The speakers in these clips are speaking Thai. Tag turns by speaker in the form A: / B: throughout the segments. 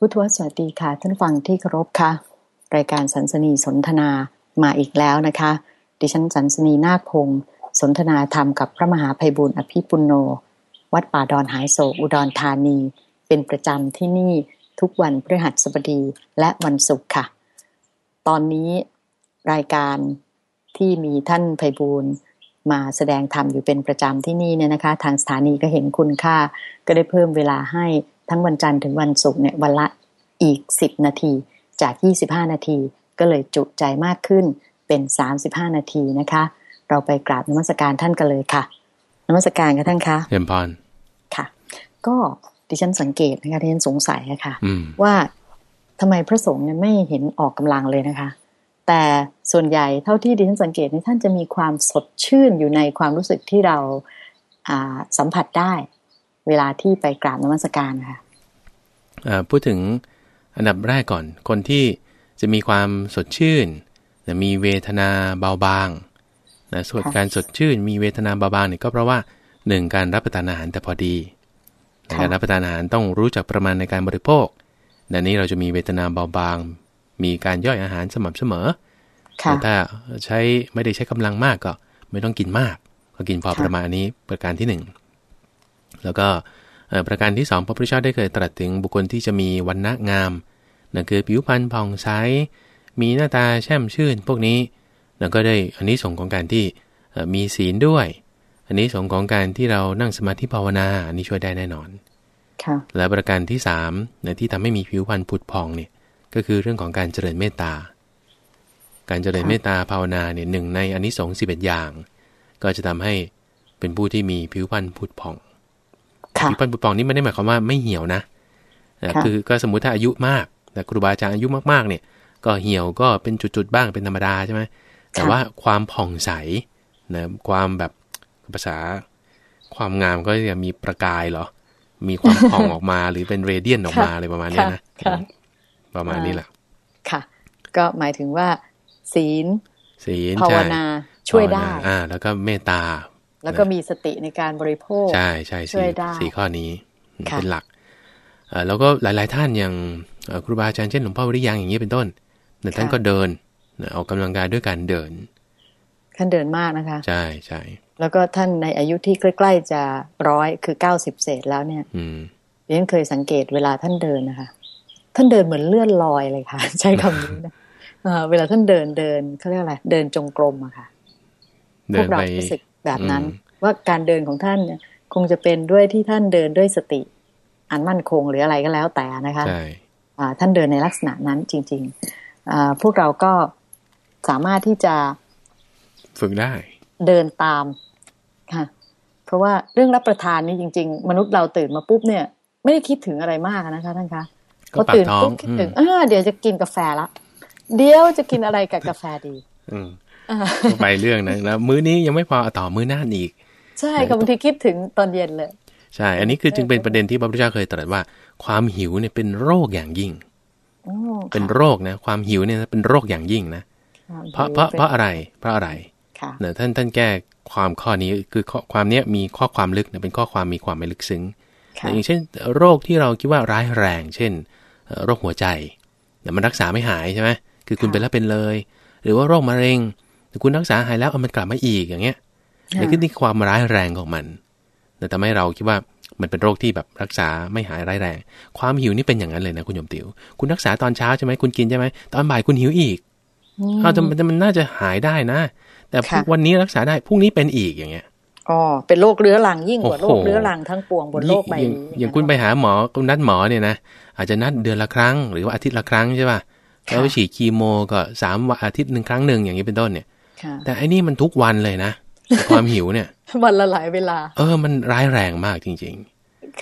A: พุทธวสวัสดีค่ะ ท่านฟังที่เคารพค่ะ รายการสันสนีสนทนามาอีกแล้วนะคะ ดิฉันสันสนีนาคพงศ์สนทนาธรรมกับพระมหาภัยบุญอภิปุโน วัดป่าดอนหายโศกอุดรธานี เป็นประจำที่นี่ทุกวันพฤหัสบดีและวันศุกร์ค่ะ ตอนนี้รายการที่มีท่านภัยบุญมาแสดงธรรมอยู่เป็นประจำที่นี่เนี่ยนะคะ ทางสถานีก็เห็นคุณค่าก็ได้เพิ่มเวลาให้ ทั้งวันจันทร์ถึงวันศุกร์เนี่ยวันละอีก 10 นาทีจาก 25 นาที ก็เลยจุใจมากขึ้นเป็น 35 นาทีนะคะ เราไปกราบนมัสการท่านกันเลยค่ะนมัสการค่ะท่านคะ
B: เยี่ยมพร
A: ค่ะ ก็ดิฉันสังเกตนะคะดิฉันสงสัยอะค่ะ
B: อืม
A: ว่าทำไมพระสงฆ์เนี่ยไม่เห็นออกกำลังเลยนะคะ แต่ส่วนใหญ่เท่าที่ดิฉันสังเกตเนี่ยท่านจะมีความสดชื่นอยู่ในความรู้สึกที่เราอ่าสัมผัสได้ เวลาที่ไปกราบนมัสการนะคะ
B: อ่าพูดถึงอันดับแรกก่อน คนที่จะมีความสดชื่นนะมีเวทนาเบาบางนะส่วน
A: ค่ะ
B: การสดชื่น มีเวทนาเบาบางเนี่ยก็เพราะว่าหนึ่งการรับประทานอาหารแต่พอดีนะ
A: ค่ะ
B: การรับประทานอาหารต้องรู้จักประมาณในการบริโภคดังนี้เราจะมีเวทนาเบาบาง มีการย่อยอาหารสม่ำเสมอ
A: ค่ะ
B: แต่ถ้าใช้ไม่ได้ใช้กำลังมากก็ไม่ต้องกินมาก ก็กินพอ
A: ค่ะ
B: ประมาณนี้ประการที่หนึ่ง แล้วก็เอ่อประการที่สองพระพุทธเจ้าได้เคยตรัสถึงบุคคลที่จะมีวันณะงามนั่นคือผิวพรรณผ่องใสมีหน้าตาแช่มชื่นพวกนี้แล้วก็ได้อันนี้ส่งส์ของการที่เอ่อมีศีลด้วย อันนี้ส่งส์ของการที่เรานั่งสมาธิภาวนาอันนี้ช่วยได้แน่นอน
A: ค่ะ
B: และประการที่3นะที่ทำให้มีผิวพรรณผุดผ่องเนี่ยก็คือเรื่องของการเจริญเมตตา การเจริญ
A: ค่ะ
B: เมตตาภาวนาเนี่ยหนึ่งในอนนิสงส์สิบเอ็ดอย่าง ก็จะทำให้เป็นผู้ที่มีผิวพรรณผุดผ่อง
A: ค่ะ
B: ผิวพรรณผุดผ่องนี่ไม่ได้หมายความว่าไม่เหี่ยวนะนะ
A: ค่ะ
B: คือก็สมมุติถ้าอายุมากแต่ครูบาอาจารย์อายุมากๆเนี่ย ก็เหี่ยวก็เป็นจุดๆบ้างเป็นธรรมดาใช่ไหมแต่ว่าความผ่องใสนะความแบบภาษาความงามก็จะมีประกายเหรอ มีความผ่องออกมาหรือเป็นเรเดียนออกมา
A: ค่ะ
B: อะไรประมาณเนี้ยนะ
A: ค่ะ
B: ประมาณนี้แหละ
A: ค่ะ ก็หมายถึงว่า ศีล
B: ศีล
A: ภาว
B: ใช่
A: นาช่วยได้
B: ภาวนาอ่า แล้วก็เมตตา
A: แล้วก็มีสติในการบริโภค
B: ใช่ใช่
A: ช่
B: สี่
A: วยได้
B: สี่ข้อนี้
A: ค่ะ
B: เป็นหลักเอ่อแล้วก็หลาย ๆ ท่านอย่างเอ่อครูบาอาจารย์เช่นหลวงพ่อวริยังอย่างนี้เป็นต้นเนี่ยท่านก็เดินนะออกกำลังกายด้วยการเดิน
A: ท่านเดินมากนะคะ
B: ใช่ใช่
A: แล้วก็ท่านในอายุที่ใกล้ ๆ จะร้อยคือเก้าสิบเศษแล้วเนี่ย
B: อืม
A: ดิฉันเคยสังเกตเวลาท่านเดินนะคะ ท่านเดินเหมือนเลื่อนลอยเลยค่ะ ใช้คำนี้นะเอ่อเวลาท่านเดินเดินเขาเรียกอะไรเดินจงกรมอะค่ะ
B: เดิ
A: พวนกเรา
B: ไป
A: รู้สึก แบบนั้น
B: อืม
A: ว่าการเดินของท่านเนี่ยคงจะเป็นด้วยที่ท่านเดินด้วยสติ อันมั่นคงหรืออะไรก็แล้วแต่นะคะ
B: ใช่
A: อ่าท่านเดินในลักษณะนั้นจริงๆอ่าพวกเราก็สามารถที่จะ
B: ฝึกได้
A: เดินตามค่ะ เพราะว่าเรื่องรับประทานนี่จริง ๆ มนุษย์เราตื่นมาปุ๊บเนี่ย ไม่ได้คิดถึงอะไรมากนะคะท่านคะ
B: ก็
A: พอตื่น
B: ปากท้อง
A: ปุ๊บคิดถึง
B: อืม
A: อ่าเดี๋ยวจะกินกาแฟละเดี๋ยวจะกินอะไรกับกาแฟดี
B: อืม
A: อ่า
B: ก็ ไปเรื่องนะแล้วมื้อนี้ยังไม่พอเอาต่อมื้อหน้าอีก
A: ใช่ค่ะบางทีคิดถึงตอนเย็นเลย
B: ใช่ อันนี้คือจึงเป็นประเด็นที่พระพุทธเจ้าเคยตรัสว่า ความหิวเนี่ยเป็นโรคอย่างยิ่ง
A: อ๋อ
B: เป็นโรคนะ ความหิวเนี่ยเป็นโรคอย่างยิ่งนะ
A: ค่
B: เพราะเพราะเพราะอะไร เพราะอะไร
A: ค่ะ
B: เนี่ยท่านท่านแก้ความข้อนี้คือข้อความเนี้ยมีข้อความลึกนะเป็นข้อความมีความไม่ลึกซึ้ง
A: ค่ะ
B: อย่างเช่น โรคที่เราคิดว่าร้ายแรง เช่นเอ่อโรคหัวใจแต่มันรักษาไม่หายใช่ไหมคือคุณเป็นแล้วเป็นเลย หรือว่าโรคมะเร็ง แต่คุณรักษาหายแล้วเอามันกลับมาอีกอย่างเงี้ยนี่คือนี่ความร้ายแรงของมันแต่ทำให้เราคิดว่ามันเป็นโรคที่แบบรักษาไม่หายร้ายแรง ความหิวนี่เป็นอย่างนั้นเลยนะคุณโยมติว๋วคุณรักษาตอนเช้าใช่ไหมคุณกินใช่ไหมตอนบ่ายคุณหิวอีก
A: ม
B: เอาแต่มันแต่มันน่าจะหายได้นะ แต่
A: ค่ะ
B: วันนี้รักษาได้พรุ่งนี้เป็นอีกอย่างเงี้ย
A: อ๋อเป็นโรคเรื้อรังยิ่งกว่า
B: โอ้
A: โร
B: โห
A: คเรื้อรังทั้งปวงบนโลกใบ
B: อย่าง
A: นี้
B: อย่างคุณไปหาหมอคุณนัดหมอเนี่ยนะอาจจะนัดเดือนละครั้ง หรือว่าอาทิตย์ละครั้งใช่ป่ะแล้วไปฉีดคีโมก็สามวันอาทิตย์หนึ่งครั้งหนึ่งอย่างนี้เป็นต้นเนี่ย
A: ค่ะ
B: แต่อันนี้มันทุกวันเลยนะ ความหิวเนี่ย
A: วันละหลายเวลา
B: เออ มันร้ายแรงมากจริง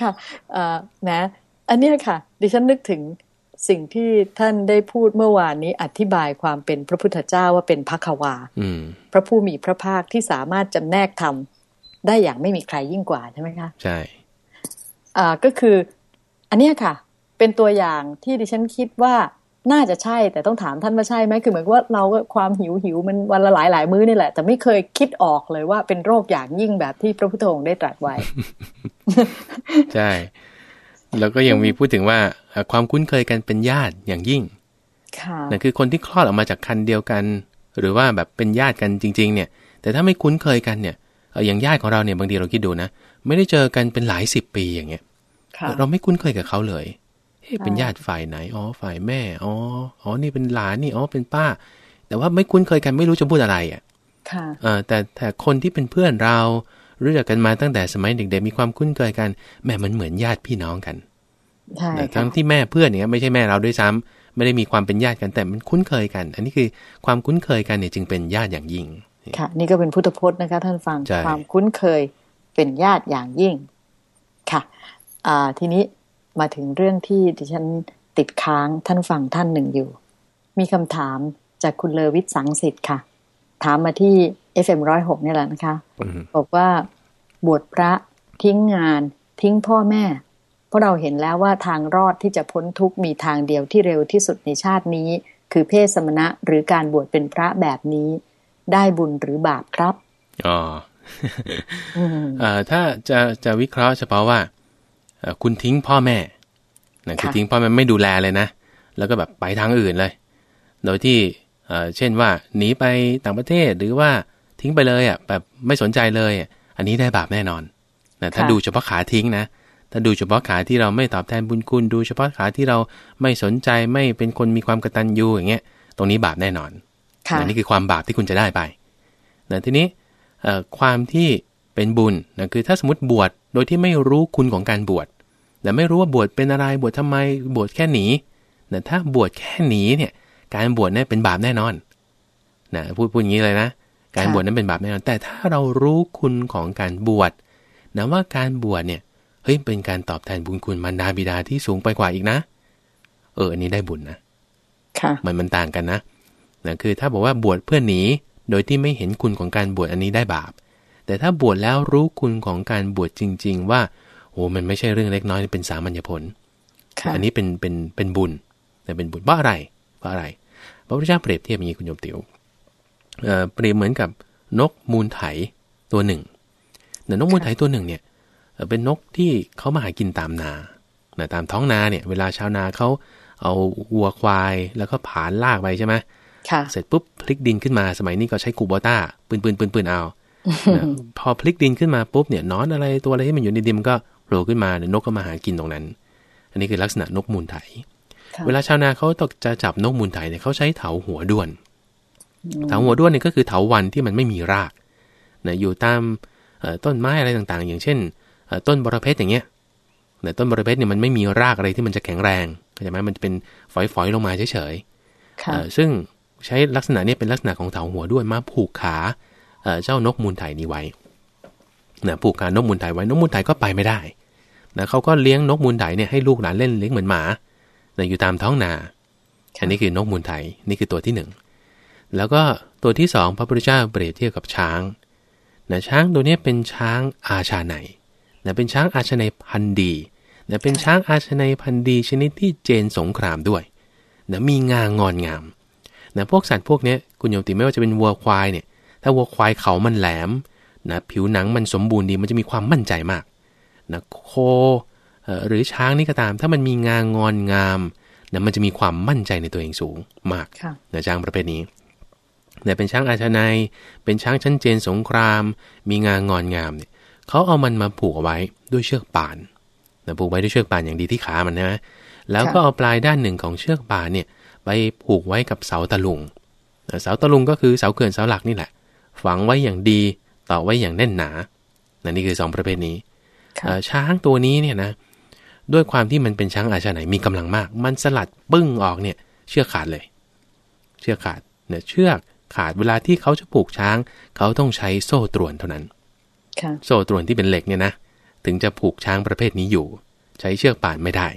A: ค่ะเอ่อนะ อันเนี้ยค่ะ ดิฉันนึกถึงสิ่งที่ท่านได้พูดเมื่อวานนี้อธิบายความเป็นพระพุทธเจ้าว่าเป็นพักวา
B: ๆอืม
A: พระผู้มีพระภาคที่สามารถจำแนกธรรมได้อย่างไม่มีใครยิ่งกว่าใช่ไหมคะ
B: ใช่
A: อ่าก็คือ อันเนี้ยค่ะ เป็นตัวอย่างที่ดิฉันคิดว่า น่าจะใช่แต่ต้องถามท่านว่าใช่ไหมคือเหมือนกับว่าเราก็ความหิวหิวมันวันละหลายหลายมื้อนี่แหละ แต่ไม่เคยคิดออกเลยว่าเป็นโรคอย่างยิ่งแบบที่พระพุทธองค์ได้ตรัสไว้
B: ใช่ แล้วก็ยังมีพูดถึงว่าเอ่อความคุ้นเคยกันเป็นญาติอย่างยิ่ง
A: ค่ะ
B: นั่นคือคนที่คลอดออกมาจากคันเดียวกัน หรือว่าแบบเป็นญาติกันจริง ๆ เนี่ย แต่ถ้าไม่คุ้นเคยกันเนี่ยเอ่ออย่างญาติของเราเนี่ยบางทีเราคิดดูนะ ไม่ได้เจอกันเป็นหลายสิบปีอย่างเงี้ย
A: ค่ะ
B: เราไม่คุ้นเคยกับเขาเลย เอ๊ะเป็นญาติฝ่ายไหนอ๋อฝ่ายแม่อ๋ออ๋อนี่เป็นหลานนี่อ๋อเป็นป้า แต่ว่าไม่คุ้นเคยกันไม่รู้จะพูดอะไรอะ
A: ค่ะ
B: เออแต่แต่คนที่เป็นเพื่อนเรารู้จักกันมาตั้งแต่สมัยเด็กๆมีความคุ้นเคยกันแม่มันเหมือนญาติพี่น้องกัน
A: ใช่
B: แต่
A: ค่ะ
B: ทั้งที่แม่เพื่อนเนี่ยไม่ใช่แม่เราด้วยซ้ำไม่ได้มีความเป็นญาติกันแต่มันคุ้นเคยกัน อันนี้คือความคุ้นเคยกันเนี่ยจึงเป็นญาติอย่างยิ่ง
A: ค่ะ นี่ก็เป็นพุทธพจน์นะคะ ท่านฟัง
B: ใช่
A: ความคุ้นเคยเป็นญาติอย่างยิ่งค่ะอ่าทีนี้ มาถึงเรื่องที่ดิฉันติดค้างท่านฟังท่านหนึ่งอยู่ มีคำถามจากคุณเลอวิทย์สังสิทธิ์ค่ะ ถามมาที่ FM106 นี่แหละนะคะ
B: อืม
A: บอกว่าบวชพระทิ้งงานทิ้งพ่อแม่ เพราะเราเห็นแล้วว่าทางรอดที่จะพ้นทุกข์มีทางเดียวที่เร็วที่สุดในชาตินี้ คือเพศสมณะหรือการบวชเป็นพระแบบนี้ ได้บุญหรือบาปครับ
B: อ๋อ
A: อืม
B: เอ่อถ้าจะจะวิเคราะห์เฉพาะว่าเอ่อ คุณทิ้งพ่อแม่นะคือ
A: ค่ะ
B: ทิ้งพ่อแม่ไม่ดูแลเลยนะ แล้วก็แบบไปทางอื่นเลย โดยที่เอ่อเช่นว่าหนีไปต่างประเทศหรือว่าทิ้งไปเลยอะแบบไม่สนใจเลยอะอันนี้ได้บาปแน่นอนนะถ้าดูเฉพาะขาทิ้งนะ ถ้าดูเฉพาะขาที่เราไม่ตอบแทนบุญคุณ ดูเฉพาะขาที่เราไม่สนใจไม่เป็นคนมีความกตัญญูอย่างเงี้ย ตรงนี้บาปแน่นอน
A: ค่ะ
B: นะนี่คือความบาปที่คุณจะได้ไปนะทีนี้เอ่อความที่เป็นบุญนะคือถ้าสมมติบวช โดยที่ไม่รู้คุณของการบวชแต่ไม่รู้ว่าบวชเป็นอะไรบวชทำไมบวชแค่หนีนะถ้าบวชแค่หนีเนี่ย การบวชเนี่ยเป็นบาปแน่นอนนะพูดพูดอย่างนี้เลยนะ การ
A: ค่ะ
B: บวชนั้นเป็นบาปแน่นอน แต่ถ้าเรารู้คุณของการบวชนะว่าการบวชเนี่ยเฮ้ยเป็นการตอบแทนบุญคุณมารดาบิดาที่สูงไปกว่าอีกนะ เอออันนี้ได้บุญนะ
A: ค่ะ
B: มันมันต่างกันนะนะคือถ้าบอกว่าบวชเพื่อหนีโดยที่ไม่เห็นคุณของการบวชอันนี้ได้บาป แต่ถ้าบวชแล้วรู้คุณของการบวชจริง ๆ ว่าโอ้มันไม่ใช่เรื่องเล็กน้อยเป็นสามัญญผล
A: ค่ะ
B: อันนี้เป็นเป็นเป็นบุญ แต่เป็นบุญเพราะอะไรเพราะอะไร พระพุทธเจ้าเปรียบเทียบอย่างนี้คุณโยมติวเอ่อเปรียบเหมือนกับนกมูลไถตัวหนึ่งแต่นกมูลไถตัวหนึ่งเนี่ยเอ่อเป็นนกที่เขามาหากินตามนานะตามท้องนาเนี่ย เวลาชาวนาเขาเอาวัวควายแล้วก็ผานลากไปใช่ไหม
A: ค่ะ
B: เสร็จปุ๊บพลิกดินขึ้นมาสมัยนี้ก็ใช้คูโบต้าปืนปืนปืนปืนเอานะ พอพลิกดินขึ้นมาปุ๊บเนี่ยหนอนอะไรตัวอะไรที่มันอยู่ในดินมันก็โผล่ขึ้นมาเดี๋ยวนกก็มาหากินตรงนั้น อันนี้คือลักษณะนกมูลไถ
A: ค่ะ
B: เวลาชาวนาเขาตกจะจับนกมูลไถเนี่ยเขาใช้เถาหัวด้วน เถาหัวด้วนเนี่ยก็คือเถาวันที่มันไม่มีรากนะอยู่ตามเอ่อต้นไม้อะไรต่างๆ อย่างเช่นเอ่อต้นบรเพชรอย่างเงี้ยนะต้นบรเพชรเนี่ยมันไม่มีรากอะไรที่มันจะแข็งแรงเข้าใจไหมมันจะเป็นฝอยๆลงมาเฉยๆ
A: ค่ะ
B: เอ่อซึ่งใช้ลักษณะเนี้เป็นลักษณะของเถาหัวด้วนมาผูกขา เออเจ้านกมูลไถนี้ไว้นะผูกขานกมูลไถไว้นกมูลไถก็ไปไม่ได้นะเขาก็เลี้ยงนกมูลไถเนี่ยให้ลูกหลานเล่นเลี้ยงเหมือนหมานะอยู่ตามท้องนา อันนี้คือนกมูลไถนี่คือตัวที่หนึ่งแล้วก็ตัวที่สองพระพุทธเจ้าเปรียบเทียบกับช้างนะช้างตัวนี้เป็นช้างอาชาไนนะเป็นช้างอาชาไนพันดีนะเป็นช้างอาชาไนพันดีชนิดที่เจนสงครามด้วยนะมีงางอนงามนะพวกสัตว์พวกเนี้ยคุณโยมติไม่ว่าจะเป็นวัวควายเนี่ย ถ้าวัวควายเขามันแหลมนะผิวหนังมันสมบูรณ์ดีมันจะมีความมั่นใจมากนะโคเอ่อหรือช้างนี่ก็ตาม ถ้ามันมีงางอนงามนะมันจะมีความมั่นใจในตัวเองสูงมาก
A: ค่ะ
B: นะช้างประเภทนี้เนี่ยเป็นช้างอาชนายเป็นช้างชั้นเจนสงคราม มีงางอนงามเนี่ยเขาเอามันมาผูกเอาไว้ด้วยเชือกป่านนะผูกไว้ด้วยเชือกป่านอย่างดีที่ขามันนะแล้วก็
A: ค่ะ
B: เอาปลายด้านหนึ่งของเชือกป่านเนี่ยไปผูกไว้กับเสาตะลุงนะเสาตะลุงก็คือเสาเขื่อนเสาหลักนี่แหละ ฝังไว้อย่างดีต่อไว้อย่างแน่นหนานะนี่คือสองประเภทนี้
A: ค่ะ
B: เอ่อช้างตัวนี้เนี่ยนะ ด้วยความที่มันเป็นช้างอาชาไหนมีกำลังมาก มันสลัดปึ้งออกเนี่ย เชือกขาดเลย เชือกขาดเนี่ยเชือกขาดเวลาที่เขาจะผูกช้าง เขาต้องใช้โซ่ตรวนเท่านั้น
A: ค่ะ
B: โซ่ตรวนที่เป็นเหล็กเนี่ยนะถึงจะผูกช้างประเภทนี้อยู่ ใช้เชือกป่านไม่ได้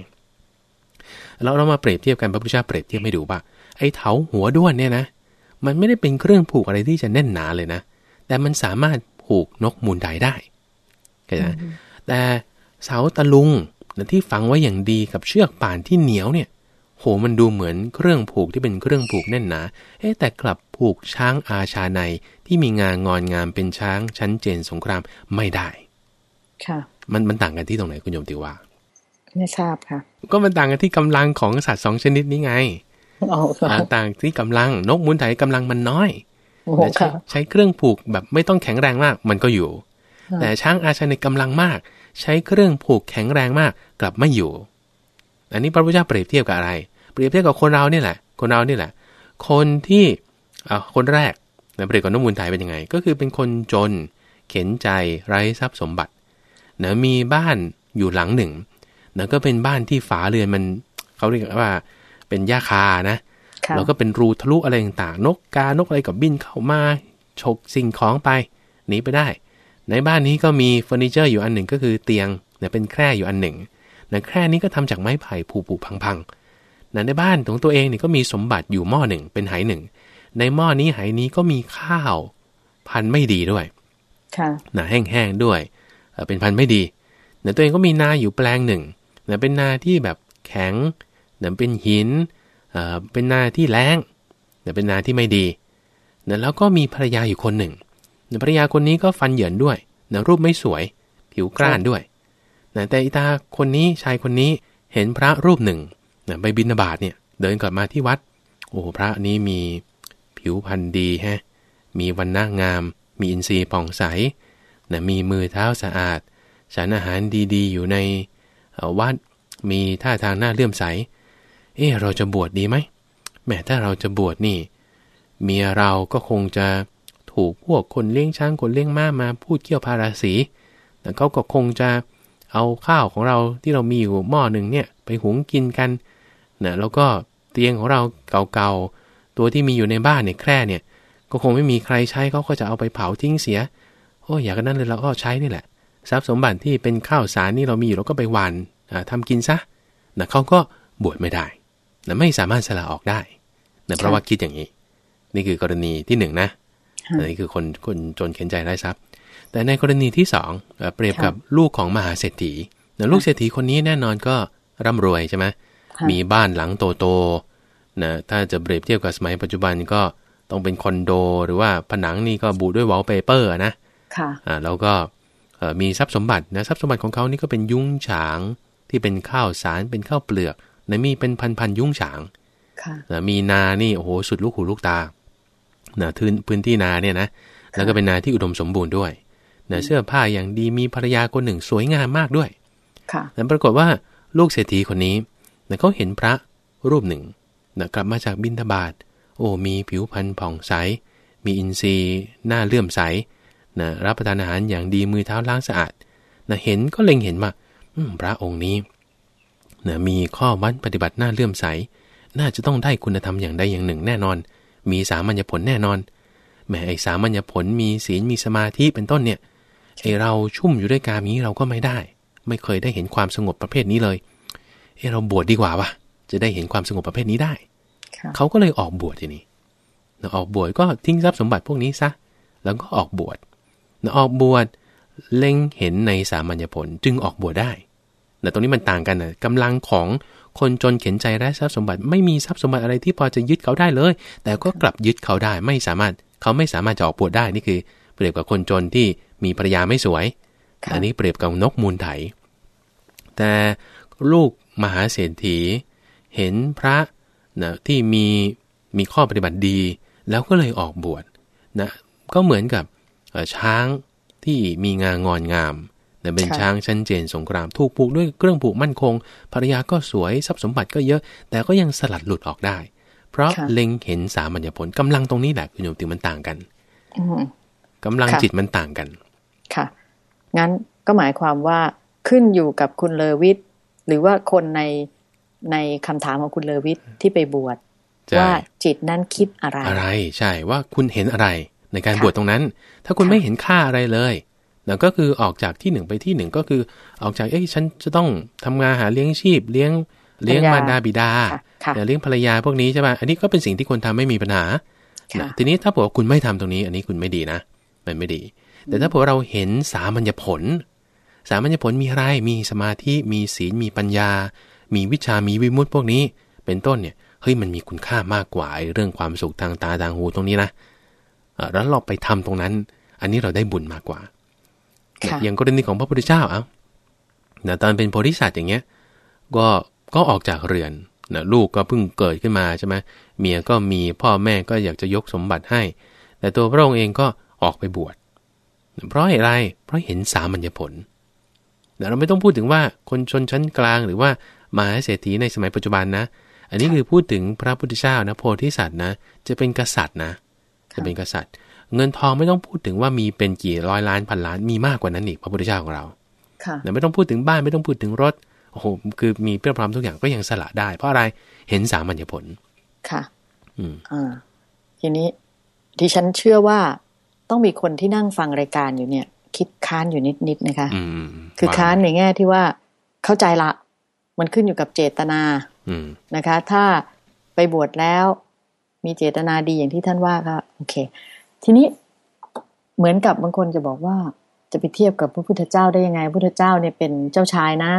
B: เราเรามาเปรียบเทียบกันพระพุทธเจ้าเปรียบเทียบให้ดูว่าไอ้เถาหัวด้วนเนี่ยนะ มันไม่ได้เป็นเครื่องผูกอะไรที่จะแน่นหนาเลยนะ แต่มันสามารถผูกนกมูลไดได้เข้าใจไหมแต่เสาตะลุงนะที่ฝังไว้อย่างดีกับเชือกป่านที่เหนียวเนี่ย โหมันดูเหมือนเครื่องผูกที่เป็นเครื่องผูกแน่นหนา เอ๊ะแต่กลับผูกช้างอาชาในที่มีงางอนงามเป็นช้างชั้นเจนสงครามไม่ได้
A: ค่ะ
B: มันมันต่างกันที่ตรงไหนคุณโยมติว่า
A: ไม่ทราบค่ะ
B: ก็มันต่างกันที่กำลังของสัตว์สองชนิดนี้ไง
A: อ๋อค่ะ
B: อ่า ต่างที่กำลังนกมูลไถกำลังมันน้อย
A: โอ้โห
B: แต่ใช้
A: ค่ะ
B: ใช้เครื่องผูกแบบไม่ต้องแข็งแรงมากมันก็อยู่
A: ค่ะ
B: แต่ช้างอาชาในกำลังมาก ใช้เครื่องผูกแข็งแรงมากกลับไม่อยู่ อันนี้พระพุทธเจ้าเปรียบเทียบกับอะไร เปรียบเทียบกับคนเราเนี่ยแหละ คนเรานี่แหละ คนที่อ่าคนแรกนะเปรียบกับนกมูลไถเป็นยังไง ก็คือเป็นคนจน เข็นใจไร้ทรัพย์สมบัติเนะมีบ้านอยู่หลังหนึ่งนะก็เป็นบ้านที่ฝาเรือนมันเขาเรียกว่า เป็นหญ้าคานะ
A: ค่ะ
B: แล้วก็เป็นรูทะลุอะไรต่างๆ นกกานกอะไรกับบินเข้ามาฉกสิ่งของไปหนีไปได้ ในบ้านนี้ก็มีเฟอร์นิเจอร์อยู่อันหนึ่งก็คือเตียงเนี่ยเป็นแคร่อยู่อันหนึ่งนะแคร่นี้ก็ทำจากไม้ไผ่ผุๆพังๆนะในบ้านของตัวเองเนี่ยก็มีสมบัติอยู่หม้อหนึ่งเป็นไหหนึ่ง ในหม้อนี้ไหนี้ก็มีข้าวพันธุ์ไม่ดีด้วย
A: ค่ะ
B: นะแห้งๆด้วยเอ่อเป็นพันธุ์ไม่ดีนะตัวเองก็มีนาอยู่แปลงหนึ่งนะเป็นนาที่แบบแข็ง นะเป็นหินเอ่อเป็นนาที่แล้งนะเป็นนาที่ไม่ดีนะแล้วก็มีภรรยาอยู่คนหนึ่งนะภรรยาคนนี้ก็ฟันเหยินด้วยนะรูปไม่สวย ผิวกร้านด้วยนะแต่อีตาคนนี้ชายคนนี้เห็นพระรูปหนึ่งนะไปบิณฑบาตเนี่ยเดินกลับมาที่วัด โอ้พระนี้มีผิวพรรณดีแฮะมีวันหน้างาม มีอินทรีย์ผ่องใสนะมีมือเท้าสะอาด ฉันอาหารดีๆ อยู่ในวัด มีท่าทางหน้าเลื่อมใส เอ๊ะเราจะบวชดีไหมแม้ถ้าเราจะบวชนี่ เมียเราก็คงจะถูกพวกคนเลี้ยงช้างคนเลี้ยงม้ามาพูดเกี่ยวพาราสีแต่เขาก็คงจะเอาข้าวของเราที่เรามีอยู่หม้อหนึ่งเนี่ยไปหุงกินกันนะแล้วก็เตียงของเราเก่าๆ ตัวที่มีอยู่ในบ้านเนี่ยแคร่เนี่ย ก็คงไม่มีใครใช้เขาก็จะเอาไปเผาทิ้งเสีย โอ้อย่างนั้นเลยเราก็ใช้นี่แหละ ทรัพย์สมบัติที่เป็นข้าวสารนี่เรามีอยู่เราก็ไปหวานอ่าทำกินซะนะเขาก็บวชไม่ได้ นะไม่สามารถสละออกได้นะเพราะว่าคิดอย่างนี้ นี่คือกรณีที่หนึ่งนะ
A: ค่ะ
B: อันนี้คือคนคนจนเข็นใจไร้ทรัพย์ แต่ในกรณีที่สองเอ่อเปรียบกับลูกของมหาเศรษฐีนะลูกเศรษฐีคนนี้แน่นอนก็ร่ำรวยใช่ไหม
A: ค่ะ
B: มีบ้านหลังโตๆนะถ้าจะเปรียบเทียบกับสมัยปัจจุบันก็ต้องเป็นคอนโด หรือว่าผนังนี่ก็บูด้วยวอลเปเปอร์นะ
A: ค่ะ
B: อ่าแล้วก็เอ่อมีทรัพย์สมบัตินะทรัพย์สมบัติของเขานี่ก็เป็นยุ้งฉางที่เป็นข้าวสารเป็นข้าวเปลือก นะมีเป็นพันๆยุ้งฉาง
A: ค่ะ
B: นะมีนานี่โอ้โหสุดลูกหูลูกตานะพื้นพื้นที่นาเนี่ยนะแล้วก็เป็นนาที่อุดมสมบูรณ์ด้วยนะเสื้อผ้าอย่างดีมีภรรยาคนหนึ่งสวยงามมากด้วย
A: ค่ะ
B: แต่ปรากฏว่าลูกเศรษฐีคนนี้นะเขาเห็นพระรูปหนึ่งนะกลับมาจากบิณฑบาตโอ้มีผิวพรรณผ่องใส มีอินทรีย์หน้าเลื่อมใสนะรับประทานอาหารอย่างดีมือเท้าล้างสะอาดนะเห็นก็เล็งเห็นว่าอืมพระองค์นี้ นะมีข้อวัดปฏิบัติหน้าเลื่อมใส น่าจะต้องได้คุณธรรมอย่างใดอย่างหนึ่งแน่นอน มีสามัญญผลแน่นอนแหมไอสามัญญผลมีศีลมีสมาธิเป็นต้นเนี่ยไอเราชุ่มอยู่ด้วยกามนี้เราก็ไม่ได้ ไม่เคยได้เห็นความสงบประเภทนี้เลยเออเราบวชดีกว่าวะจะได้เห็นความสงบประเภทนี้ได้
A: ค่ะ
B: เขาก็เลยออกบวชทีนี้นะออกบวชก็ทิ้งทรัพย์สมบัติพวกนี้ซะแล้วก็ออกบวชนะออกบวชเล็งเห็นในสามัญญผลจึงออกบวชได้ แต่ตรงนี้มันต่างกันนะกำลังของคนจนเข็นใจไร้ทรัพย์สมบัติไม่มีทรัพย์สมบัติอะไรที่พอจะยึดเขาได้เลย แต่ก็กลับยึดเขาได้ไม่สามารถเขาไม่สามารถจะออกบวชได้นี่คือ เปรียบกับคนจนที่มีภรรยาไม่สวย
A: ค่ะ
B: อันนี้เปรียบกับนกมูลไถ แต่ลูกมหาเศรษฐี เห็นพระนะที่มีมีข้อปฏิบัติดี แล้วก็เลยออกบวชนะก็เหมือนกับเอ่อช้างที่มีงางอนงาม นะเป็น
A: ค่ะ
B: ช้างชั้นเจนสงครามถูกผูกด้วยเครื่องผูกมั่นคงภรรยาก็สวยทรัพย์สมบัติก็เยอะ แต่ก็ยังสลัดหลุดออกได้ เพราะ
A: ค่ะ
B: เล็งเห็นสามัญญผลกำลังตรงนี้แหละคุณโยมถึงมันต่างกัน
A: อืม
B: กำลัง
A: ค่ะ
B: จิตมันต่างกัน
A: ค่ะ งั้นก็หมายความว่าขึ้นอยู่กับคุณเลอวิทย์หรือว่าคนในในคำถามของคุณเลอวิทย์ที่ไปบวช
B: ใช่
A: ว่าจิตนั้นคิดอะไร
B: อะไรใช่ว่าคุณเห็นอะไรในการ
A: ค่ะ
B: บวชตรงนั้น ถ้าคุณ
A: ค่ะ
B: ไม่เห็นค่าอะไรเลย นะก็คือออกจากที่หนึ่งไปที่หนึ่งก็คือออกจากเอ้ยฉันจะต้องทำงานหาเลี้ยงชีพ เลี้ยงเลี้ยงมารดาบิดา
A: ค่ะค่ะ
B: เลี้ยงภรรยาพวกนี้ใช่ป่ะอันนี้ก็เป็นสิ่งที่ควรทำไม่มีปัญหา
A: ค่ะ
B: นะทีนี้ถ้าบอกว่าคุณไม่ทำตรงนี้ อันนี้คุณไม่ดีนะ มันไม่ดี แต่ถ้าบอกว่าเราเห็นสามัญญผล สามัญญผลมีอะไรมีสมาธิมีศีลมีปัญญา มีวิชามีวิมุตติพวกนี้ เป็นต้นเนี่ยเฮ้ยมันมีคุณค่ามากกว่าไอ้เรื่องความสุขทางตาทางหูตรงนี้นะเอ่อแล้วเราไปทำตรงนั้น อันนี้เราได้บุญมากกว่า
A: ค่ะ
B: อย่างกรณีของพระพุทธเจ้าเอานะตอนเป็นโพธิสัตว์อย่างเงี้ย ก็ก็ออกจากเรือนนะลูกก็เพิ่งเกิดขึ้นมาใช่ไหมเมียก็มีพ่อแม่ก็อยากจะยกสมบัติให้ แต่ตัวพระองค์เองก็ออกไปบวช เพราะอะไร เพราะเห็นสามัญญผลเราไม่ต้องพูดถึงว่าคนชนชั้นกลางหรือว่ามหาเศรษฐีในสมัยปัจจุบันนะ อันนี้คือพูดถึงพระพุทธเจ้านะโพธิสัตว์นะ จะเป็นกษัตริย์นะ จะเป็นกษัตริย์ เงินทองไม่ต้องพูดถึงว่ามีเป็นกี่ร้อยล้านพันล้านมีมากกว่านั้นอีกพระพุทธเจ้าของเรา
A: ค่ะ
B: ไม่ต้องพูดถึงบ้านไม่ต้องพูดถึงรถโอ้โหคือมีเพื่อพร้อมทุกอย่างก็ยังสละได้ เพราะอะไรเห็นสามัญญผล
A: ค่ะ
B: อืม
A: อ่าทีนี้ดิฉันเชื่อว่าต้องมีคนที่นั่งฟังรายการอยู่เนี่ย คิดค้านอยู่นิดๆนะคะ
B: อืม
A: คือค้านในแง่ที่ว่าเข้าใจละ มันขึ้นอยู่กับเจตนา
B: อืม
A: นะคะ ถ้าไปบวชแล้ว มีเจตนาดีอย่างที่ท่านว่าก็โอเค ทีนี้เหมือนกับบางคนจะบอกว่าจะไปเทียบกับพระพุทธเจ้าได้ยังไงพระพุทธเจ้าเนี่ยเป็นเจ้าชายนะ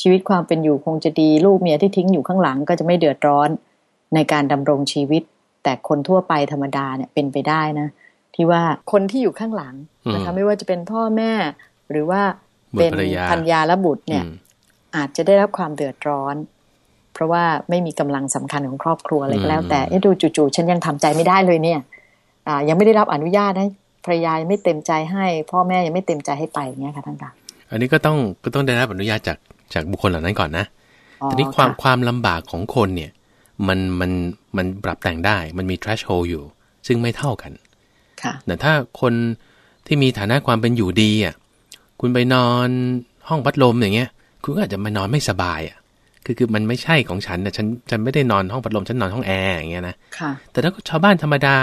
A: ชีวิตความเป็นอยู่คงจะดีลูกเมียที่ทิ้งอยู่ข้างหลังก็จะไม่เดือดร้อนในการดำรงชีวิต แต่คนทั่วไปธรรมดาเนี่ยเป็นไปได้นะ ที่ว่าคนที่อยู่ข้างหลังนะคะไม่ว่าจะเป็นพ่อแม่ หรือว่า
B: บุต
A: เป็น
B: รภรรยา
A: พันยาและบุตรเนี่ย
B: อืม
A: อาจจะได้รับความเดือดร้อน เพราะว่าไม่มีกำลังสำคัญของครอบครัวอะไรก็แล้ว แต่เอ๊ะดูจู่ๆฉันยังทำใจไม่ได้เลยเนี่ยอ่า ยังไม่ได้รับอนุญาตให้ภรรยายังไม่เต็มใจให้ พ่อแม่ยังไม่เต็มใจให้ไปอย่างเงี้ยค่ะท่านคะ
B: อันนี้ก็ต้องก็ต้องได้รับอนุญาตจากจากบุคคลเหล่านั้นก่อนนะ
A: อ๋อ
B: ทีนี้ความะความลำบากของคนเนี่ย มันมันมันปรับแต่งได้ มันมี threshold อยู่ ซึ่งไม่เท่ากัน
A: ค่ะ
B: แต่ถ้าคนที่มีฐานะความเป็นอยู่ดีอะคุณไปนอนห้องพัดลมอย่างเงี้ย คุณก็อาจจะมานอนไม่สบายอะคือคือมันไม่ใช่ของฉันนะฉันฉันไม่ได้นอนห้องพัดลมฉันนอนห้องแอร์อย่างเงี้ยนะ
A: ค่ะ
B: แต่ถ้าชาวบ้านธรรมดา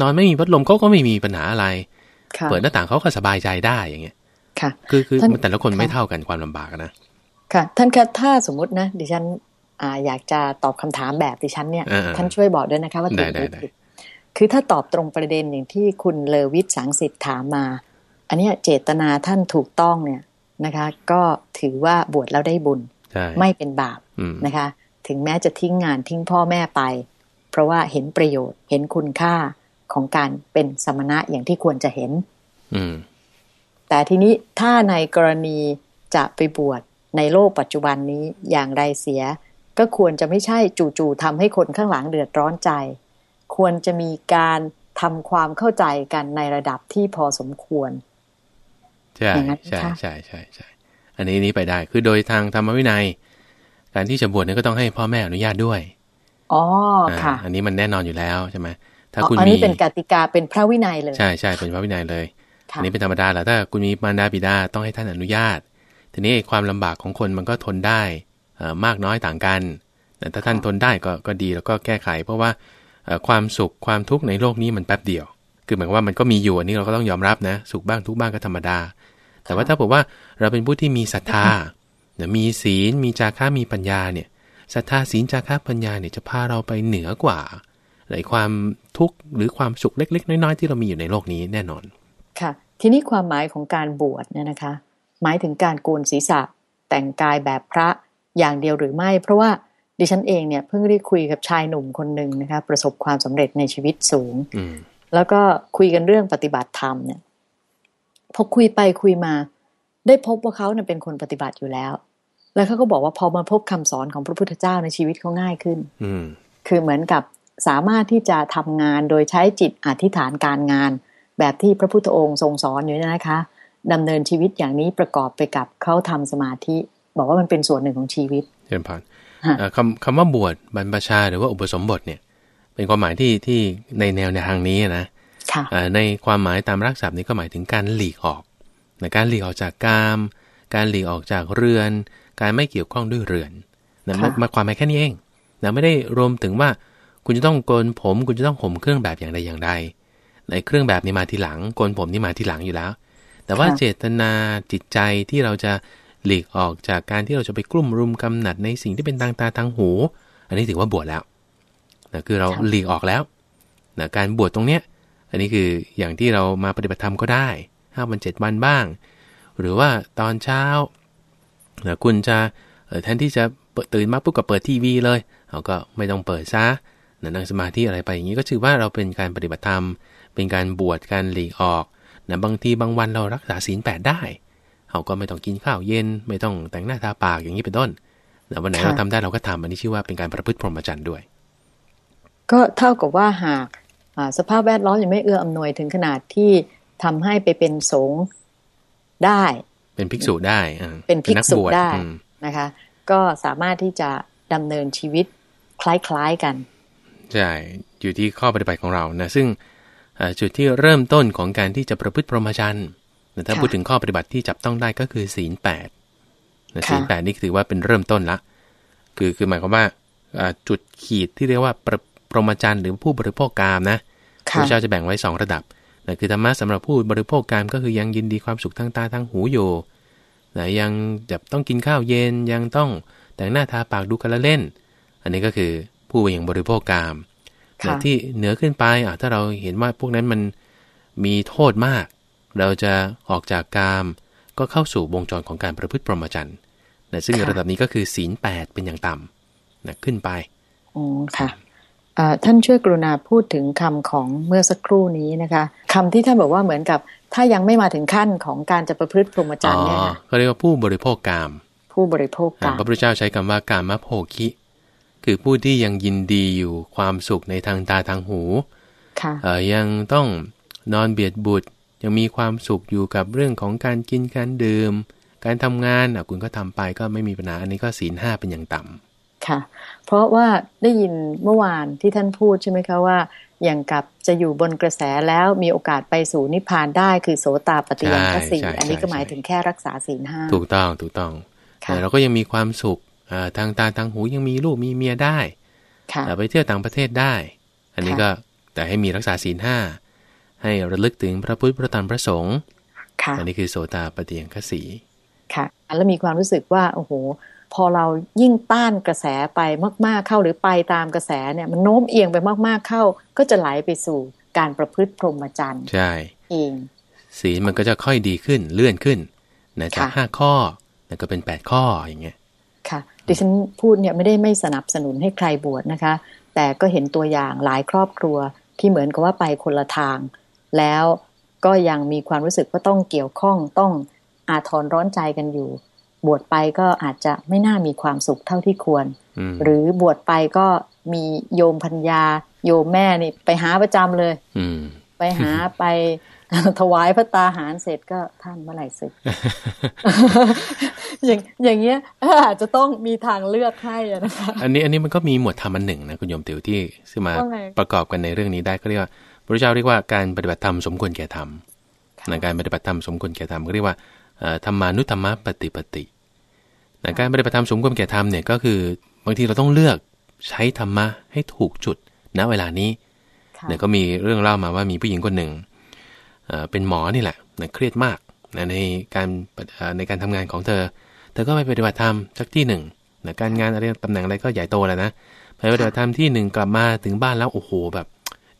B: นอนไม่มีพัดลมเขาก็ไม่มีปัญหาอะไร
A: ค่ะ
B: เปิดหน้าต่างเขาก็สบายใจได้อย่างเงี้ย
A: ค่ะ
B: คือคือ
A: ท่าน
B: แต่ละคน
A: ค่ะ
B: ไม่เท่ากันความลำบากอะนะ
A: ค่ะ ท่านคะถ้าสมมุตินะ ดิฉันอ่าอยากจะตอบคำถามแบบดิฉันเนี่ย
B: เออ
A: ท่านช่วยบอกด้วยนะคะว่าถู
B: ได้
A: กห
B: ได้
A: รือ
B: ได้
A: ผิดคือถ้าตอบตรงประเด็นอย่างที่คุณเลอวิทย์สังสิทธิ์ถามมา อันเนี้ยเจตนาท่านถูกต้องเนี่ยนะคะ ก็ถือว่าบวชแล้วได้บุญ
B: ใช่
A: ไม่เป็นบาป
B: อืม
A: นะคะ ถึงแม้จะทิ้งงานทิ้งพ่อแม่ไป เพราะว่าเห็นประโยชน์เห็นคุณค่า ของการเป็นสมณะอย่างที่ควรจะเห็น
B: อืม
A: แต่ทีนี้ถ้าในกรณีจะไปบวชในโลกปัจจุบันนี้อย่างไรเสีย ก็ควรจะไม่ใช่จู่ๆทำให้คนข้างหลังเดือดร้อนใจ ควรจะมีการทำความเข้าใจกันในระดับที่พอสมควร
B: ใช่
A: อย่างนั้น
B: ใช่
A: ค่ะ
B: ใช่ใช่ใช่อันนี้นี้ไปได้คือโดยทางธรรมวินัย การที่จะบวชเนี่ยก็ต้องให้พ่อแม่อนุญาตด้วย
A: อ๋อค่ะา
B: อันนี้มันแน่นอนอยู่แล้วใช่ไหม ถ้า
A: อ๋อ
B: คุณ
A: อัน
B: มี
A: นี้เป็นกติกาเป็นพระวินัยเลย
B: ใช่ใช่เป็นพระวินัยเลย
A: ค่ะ
B: อันนี้เป็นธรรมดาแหละถ้าคุณมีมารดาบิดาต้องให้ท่านอนุญาต ทีนี้ความลำบากของคนมันก็ทนได้เอ่อมากน้อยต่างกันแต่ถ้าท่านทนได้ก็ก็ดีแล้วก็แก้ไข เพราะว่าเอ่อความสุขความทุกข์ในโลกนี้มันแป๊บเดียว คือหมายความว่ามันก็มีอยู่อันนี้เราก็ต้องยอมรับนะ สุขบ้างทุกข์บ้างก็ธรรมดา แต่ว่าถ้าบอกว่าเราเป็นผู้ที่มีศรัทธาเนี่ยมีศีลมีจาระมีปัญญาเนี่ยศรัทธาศีลจาระปัญญาเนี่ยจะพาเราไปเหนือกว่า ในความทุกข์หรือความสุขเล็ก ๆ น้อยๆที่เรามีอยู่ในโลกนี้แน่นอน
A: ค่ะ ทีนี้ความหมายของการบวชเนี่ยนะคะ หมายถึงการโกนศีรษะ แต่งกายแบบพระอย่างเดียวหรือไม่ เพราะว่าดิฉันเองเนี่ยเพิ่งได้คุยกับชายหนุ่มคนหนึ่งนะคะประสบความสำเร็จในชีวิตสูง
B: อืม
A: แล้วก็คุยกันเรื่องปฏิบัติธรรมเนี่ยพอคุยไปคุยมา ได้พบว่าเขาเนี่ยเป็นคนปฏิบัติอยู่แล้ว แล้วเขาก็บอกว่าพอมาพบคำสอนของพระพุทธเจ้าในชีวิตเขาง่ายขึ้น
B: อืม
A: คือเหมือนกับ สามารถที่จะทำงานโดยใช้จิตอธิษฐานการงาน แบบที่พระพุทธองค์ทรงสอนอยู่เนี่ยนะคะดำเนินชีวิตอย่างนี้ประกอบไปกับเขาทำสมาธิ บอกว่ามันเป็นส่วนหนึ่งของชีวิต
B: เชิญพาน
A: ฮะ
B: เอ่อคำคำว่าบวชบรรพชาหรือว่าอุปสมบทเนี่ย เป็นความหมายที่ที่ในแนวในทางนี้นะ
A: ค่ะ
B: เอ่อในความหมายตามรักษานี้ก็หมายถึงการหลีกออกนะการหลีกออกจากกาม การหลีกออกจากเรือน การไม่เกี่ยวข้องด้วยเรือนนะมามาความหมายแค่นี้เองนะไม่ได้รวมถึงว่า คุณจะต้องโกนผม คุณจะต้องห่มเครื่องแบบอย่างใดอย่างใดในเครื่องแบบนี้มาทีหลังโกนผมนี่มาทีหลังอยู่แล้ว แต่ว่า
A: ค่ะ
B: เจตนาจิตใจที่เราจะหลีกออกจากการที่เราจะไปกลุ่มรุมกำหนัดในสิ่งที่เป็นทางตาทางหู อันนี้ถือว่าบวชแล้วนะคือเราหลีกออกแล้วนะการบวชตรงเนี้ย อันนี้คืออย่างที่เรามาปฏิบัติธรรมก็ได้ห้าวันเจ็ดวันบ้าง หรือว่าตอนเช้านะคุณจะเอ่อแทนที่จะเปิดตื่นมาปุ๊บก็เปิดทีวีเลยเราก็ไม่ต้องเปิดซะ นะนั่งสมาธิอะไรไปอย่างนี้ก็ถือว่าเราเป็นการปฏิบัติธรรม เป็นการบวชการหลีกออกนะบางทีบางวันเรารักษาศีลแปดได้เราก็ไม่ต้องกินข้าวเย็น ไม่ต้องแต่งหน้าทาปากอย่างนี้เป็นต้นแต่วันไหนเราทำได้เราก็ทำอันนี้ชื่อว่าเป็นการประพฤติพรหมจรรย์ด้วย
A: ก็เท่ากับว่าหากสภาพแวดล้อมยังไม่เอื้ออำนวยถึงขนาดที่ทำให้ไปเป็นสงฆ์ได้
B: เป็นภิกษุได้
A: เป็นภิกษุได้นะคะ ก็สามารถที่จะดำเนินชีวิตคล้ายๆกัน
B: ใช่อยู่ที่ข้อปฏิบัติของเรานะซึ่งจุดที่เริ่มต้นของการที่จะประพฤติพรหมจรรย์ถ้าพูดถึงข้อปฏิบัติที่จับต้องได้ก็คือศีลแปดศีลแปดนี่ถือว่าเป็นเริ่มต้นละ คือคือหมายความว่าจุดขีดที่เรียกว่าประพรหมจรรย์หรือผู้บริโภคกามนะพระเจ้าจะแบ่งไว้สองระดับนะคือธรรมะสำหรับผู้บริโภคกามก็คือยังยินดีความสุขทางตาทางหูอยู่นะยังจะต้องกินข้าวเย็นยังต้องแต่งหน้าทาปากดูกันละเล่น อันนี้ก็คือ ผู้ยังบริโภคกามแต่ที่เหนือขึ้นไปอะถ้าเราเห็นว่าพวกนั้นมันมีโทษมาก เราจะออกจากกาม ก็เข้าสู่วงจรของการประพฤติปรมจันทร์นะซึ่งระดับนี้ก็คือศีลแปดเป็นอย่างต่ำนะขึ้นไป
A: อ๋อค่ะท่านช่วยกรุณาพูดถึงคำของเมื่อสักครู่นี้นะคะคำที่ท่านบอกว่าเหมือนกับ ถ้ายังไม่มาถึงขั้นของการจะประพฤติพรหมจรรย์เนี่ย
B: เขาเรียกว่าผู้บริโภคกาม
A: ผู้บริโภคกาม
B: พระพุทธเจ้าใช้คำว่ากามโภคิ คือผู้ที่ยังยินดีอยู่ความสุขในทางตาทางหูเอ่อยังต้องนอนเบียดบุตรยังมีความสุขอยู่กับเรื่องของการกินการดื่ม การทำงานอะคุณก็ทำไปก็ไม่มีปัญหาอันนี้ก็ศีลห้าเป็นอย่างต่ำ
A: ค่ะ เพราะว่าได้ยินเมื่อวานที่ท่านพูดใช่ไหมคะว่า อย่างกับจะอยู่บนกระแสแล้วมีโอกาสไปสู่นิพพานได้คือโสตาปฏิยังคสีอันนี้ก็หมายถึงแค่รักษาศีลห้า
B: ถูกต้องถูกต้องแต่เราก็ยังมีความสุข ทางตาทางหูยังมีลูกมีเมียได้ไปเที่ยวต่างประเทศได้ อันนี้ก็แต่ให้มีรักษาศีลห้าให้ระลึกถึงพระพุทธพระธรรมพระสงฆ์อันนี้คือโสตาปฏิยังคสี
A: ค่ะ แล้วมีความรู้สึกว่าโอ้โห พอเรายิ่งต้านกระแสไปมาก ๆเข้าหรือไปตามกระแสเนี่ยมันโน้มเอียงไปมาก ๆเข้า ก็จะไหลไปสู่การประพฤติพรหมจรรย์
B: ใช่
A: เอง
B: ศีลมันก็จะค่อยดีขึ้นเลื่อนขึ้นนะจากห้าข้อแล้วก็เป็นแปดข้ออย่างเงี้ย
A: ค่ะ ดิฉันพูดเนี่ยไม่ได้ไม่สนับสนุนให้ใครบวชนะคะ แต่ก็เห็นตัวอย่างหลายครอบครัวที่เหมือนกับว่าไปคนละทาง แล้วก็ยังมีความรู้สึกว่าต้องเกี่ยวข้องต้องอาทรร้อนใจกันอยู่ บวชไปก็อาจจะไม่น่ามีความสุขเท่าที่ควร หรือบวชไปก็มีโยมพัญญา โยมแม่นี่ไปหาประจำเลยไปหาไป ถวายพระตาหารเสร็จก็ท่านเมื่อไหร่สึก อย่างอย่างเงี้ยอาจจะต้องมีทางเลือกให้นะคะ
B: อันนี้อันนี้มันก็มีหมวดธรรมอันหนึ่งนะคุณโยมติวที่ซึ่งมาประกอบกันในเรื่องนี้ได้ก็เรียกว่าพระเจ้าเรียกว่าการปฏิบัติธรรมสมควรแก่ธรรมในการปฏิบัติธรรมสมควรแก่ธรรมก็เรียกว่าธรรมานุธรรมปฏิปติในการปฏิบัติธรรมสมควรแก่ธรรมเนี่ยก็คือบางทีเราต้องเลือกใช้ธรรมะให้ถูกจุดณเวลานี้เนี่ยก็มีเรื่องเล่ามาว่ามีผู้หญิงคนหนึ่ง เป็นหมอนี่แหละเครียดมากในการในการทำงานของเธอ เธอก็ไปปฏิบัติธรรมสักที่หนึ่งการงานอะไรตำแหน่งอะไรก็ใหญ่โตแล้วนะไปปฏิบัติธรรมที่หนึ่งกลับมาถึงบ้านแล้วโอ้โหแบบ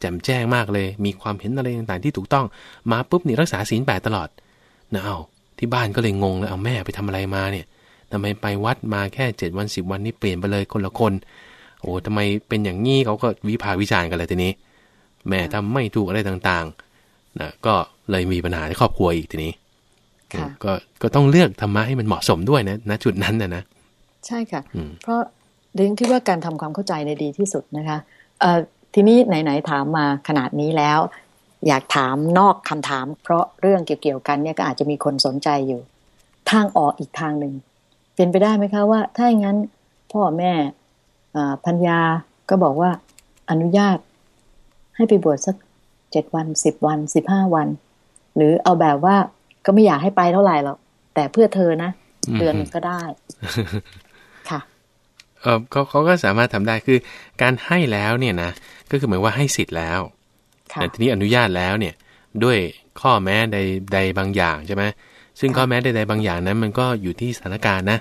B: แจ่มแจ้งมากเลย มีความเห็นอะไรต่างๆที่ถูกต้องมาปุ๊บนี่รักษาศีลแปดตลอดนะเอาที่บ้านก็เลยงงเลยเอาแม่ไปทำอะไรมาเนี่ยทำไมไปวัดมาแค่เจ็ดวันสิบวันนี่เปลี่ยนไปเลยคนละคน โอ้ทำไมเป็นอย่างนี้เขาก็วิพากษ์วิจารณ์กันเลยทีนี้ แม่ทำไม่ถูกอะไรต่างๆ นะก็เลยมีปัญหาในครอบครัวอีกทีนี้ก็ก็ต้องเลือกธรรมะให้มันเหมาะสมด้วยนะณจุดนั้นนะนะ
A: ใช่ค่ะ เพราะเรื่องคิดว่าการทำความเข้าใจในดีที่สุดนะคะเอ่อทีนี้ไหนๆถามมาขนาดนี้แล้ว อยากถามนอกคำถาม เพราะเรื่องเกี่ยวกันเนี่ยก็อาจจะมีคนสนใจอยู่ ทางออกอีกทางหนึ่งเป็นไปได้ไหมคะว่า ถ้าอย่างนั้นพ่อแม่พัญญาก็บอกว่าอนุญาตให้ไปบวชสัก เจ็ดวันสิบวันสิบห้าวัน หรือเอาแบบว่าก็ไม่อยากให้ไปเท่าไหร่หรอกแต่เพื่อเธอนะเดือนก็ได้ค่ะ
B: เออเขาเขาก็สามารถทำได้คือ การให้แล้วเนี่ยนะก็คือหมายว่าให้สิทธิ์แล้วแต่ทีนี้อนุญาตแล้วเนี่ย ด้วยข้อแม้ใดใดบางอย่างใช่ไหมซึ่งข้อแม้ใดใดบางอย่างนั้น มันก็อยู่ที่สถานการณ์นะ